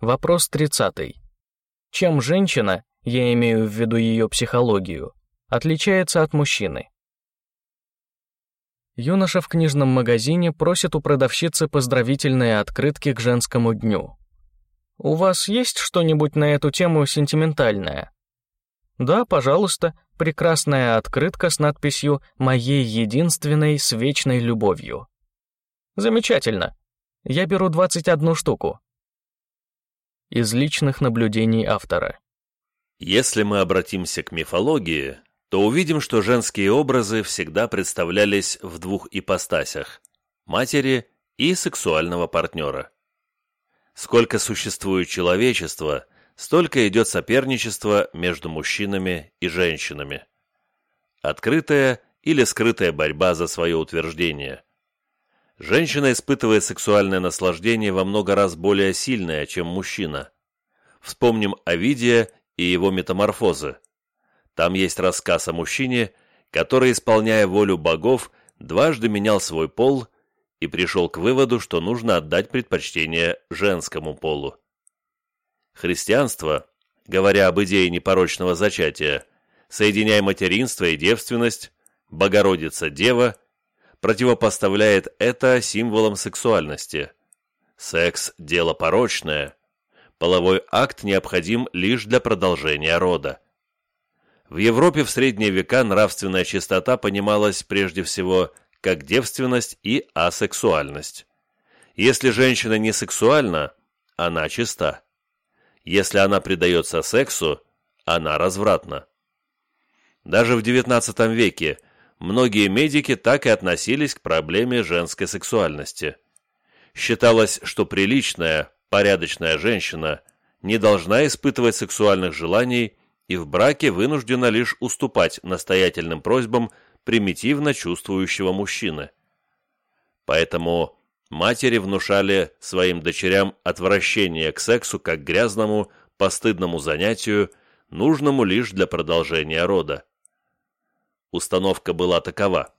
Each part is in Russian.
Вопрос 30. Чем женщина, я имею в виду ее психологию, отличается от мужчины? Юноша в книжном магазине просит у продавщицы поздравительные открытки к женскому дню. «У вас есть что-нибудь на эту тему сентиментальное?» «Да, пожалуйста, прекрасная открытка с надписью «Моей единственной с вечной любовью». «Замечательно. Я беру 21 штуку». Из личных наблюдений автора. Если мы обратимся к мифологии, то увидим, что женские образы всегда представлялись в двух ипостасях – матери и сексуального партнера. Сколько существует человечество, столько идет соперничество между мужчинами и женщинами. Открытая или скрытая борьба за свое утверждение. Женщина испытывает сексуальное наслаждение во много раз более сильное, чем мужчина. Вспомним Овидия и его метаморфозы. Там есть рассказ о мужчине, который, исполняя волю богов, дважды менял свой пол – и пришел к выводу, что нужно отдать предпочтение женскому полу. Христианство, говоря об идее непорочного зачатия, соединяя материнство и девственность, Богородица Дева, противопоставляет это символом сексуальности. Секс – дело порочное, половой акт необходим лишь для продолжения рода. В Европе в средние века нравственная чистота понималась прежде всего как девственность и асексуальность. Если женщина не сексуальна, она чиста. Если она предается сексу, она развратна. Даже в XIX веке многие медики так и относились к проблеме женской сексуальности. Считалось, что приличная, порядочная женщина не должна испытывать сексуальных желаний и в браке вынуждена лишь уступать настоятельным просьбам примитивно чувствующего мужчины. Поэтому матери внушали своим дочерям отвращение к сексу как грязному, постыдному занятию, нужному лишь для продолжения рода. Установка была такова.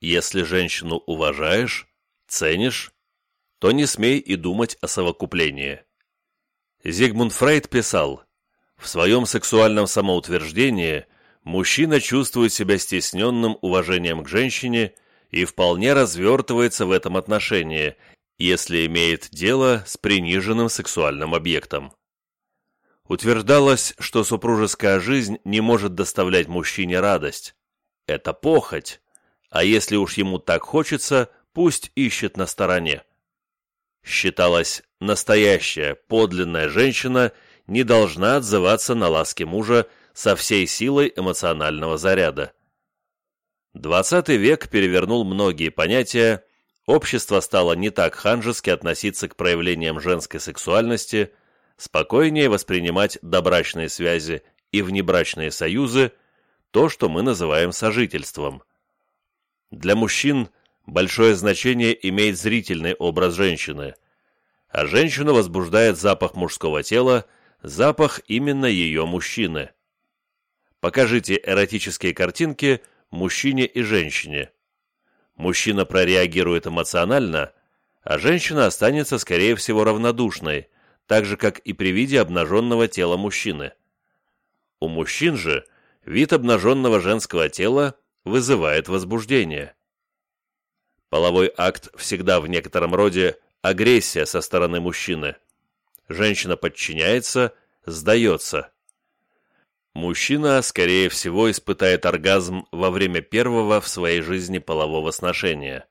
Если женщину уважаешь, ценишь, то не смей и думать о совокуплении. Зигмунд Фрейд писал, «В своем сексуальном самоутверждении мужчина чувствует себя стесненным уважением к женщине и вполне развертывается в этом отношении, если имеет дело с приниженным сексуальным объектом. Утверждалось, что супружеская жизнь не может доставлять мужчине радость. Это похоть, а если уж ему так хочется, пусть ищет на стороне. Считалось, настоящая, подлинная женщина не должна отзываться на ласки мужа со всей силой эмоционального заряда. XX век перевернул многие понятия, общество стало не так ханжески относиться к проявлениям женской сексуальности, спокойнее воспринимать добрачные связи и внебрачные союзы, то, что мы называем сожительством. Для мужчин большое значение имеет зрительный образ женщины, а женщину возбуждает запах мужского тела, запах именно ее мужчины. Покажите эротические картинки мужчине и женщине. Мужчина прореагирует эмоционально, а женщина останется, скорее всего, равнодушной, так же, как и при виде обнаженного тела мужчины. У мужчин же вид обнаженного женского тела вызывает возбуждение. Половой акт всегда в некотором роде агрессия со стороны мужчины. Женщина подчиняется, сдается. Мужчина, скорее всего, испытает оргазм во время первого в своей жизни полового сношения.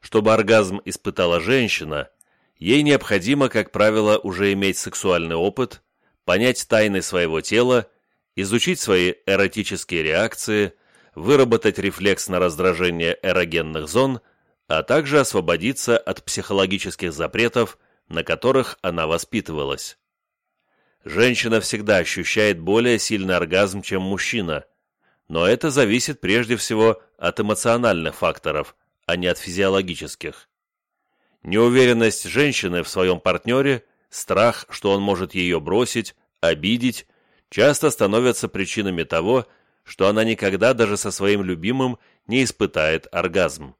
Чтобы оргазм испытала женщина, ей необходимо, как правило, уже иметь сексуальный опыт, понять тайны своего тела, изучить свои эротические реакции, выработать рефлекс на раздражение эрогенных зон, а также освободиться от психологических запретов, на которых она воспитывалась. Женщина всегда ощущает более сильный оргазм, чем мужчина, но это зависит прежде всего от эмоциональных факторов, а не от физиологических. Неуверенность женщины в своем партнере, страх, что он может ее бросить, обидеть, часто становятся причинами того, что она никогда даже со своим любимым не испытает оргазм.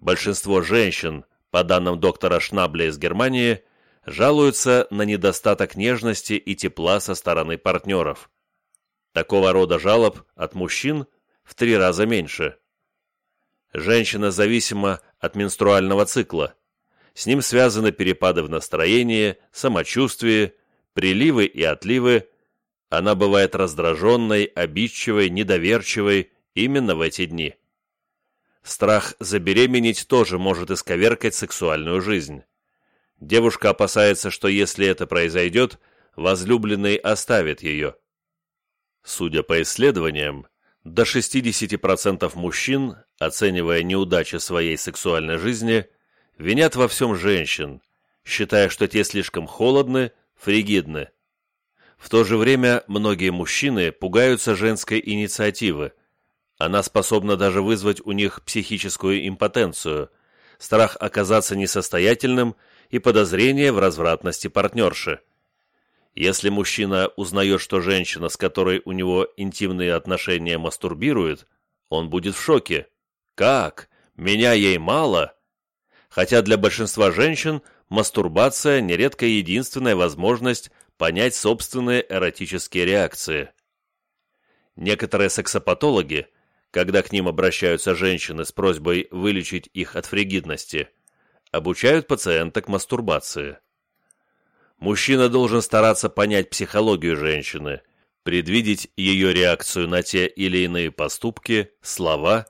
Большинство женщин, по данным доктора Шнабля из Германии, жалуются на недостаток нежности и тепла со стороны партнеров. Такого рода жалоб от мужчин в три раза меньше. Женщина зависима от менструального цикла. С ним связаны перепады в настроении, самочувствии, приливы и отливы. Она бывает раздраженной, обидчивой, недоверчивой именно в эти дни. Страх забеременеть тоже может исковеркать сексуальную жизнь. Девушка опасается, что если это произойдет, возлюбленный оставит ее. Судя по исследованиям, до 60% мужчин, оценивая неудачи своей сексуальной жизни, винят во всем женщин, считая, что те слишком холодны, фригидны. В то же время многие мужчины пугаются женской инициативы. Она способна даже вызвать у них психическую импотенцию, страх оказаться несостоятельным и подозрение в развратности партнерши. Если мужчина узнает, что женщина, с которой у него интимные отношения, мастурбирует, он будет в шоке. «Как? Меня ей мало?» Хотя для большинства женщин мастурбация нередко единственная возможность понять собственные эротические реакции. Некоторые сексопатологи, когда к ним обращаются женщины с просьбой вылечить их от фригидности, обучают пациента к мастурбации. Мужчина должен стараться понять психологию женщины, предвидеть ее реакцию на те или иные поступки, слова,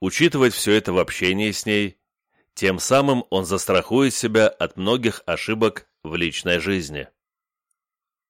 учитывать все это в общении с ней, тем самым он застрахует себя от многих ошибок в личной жизни.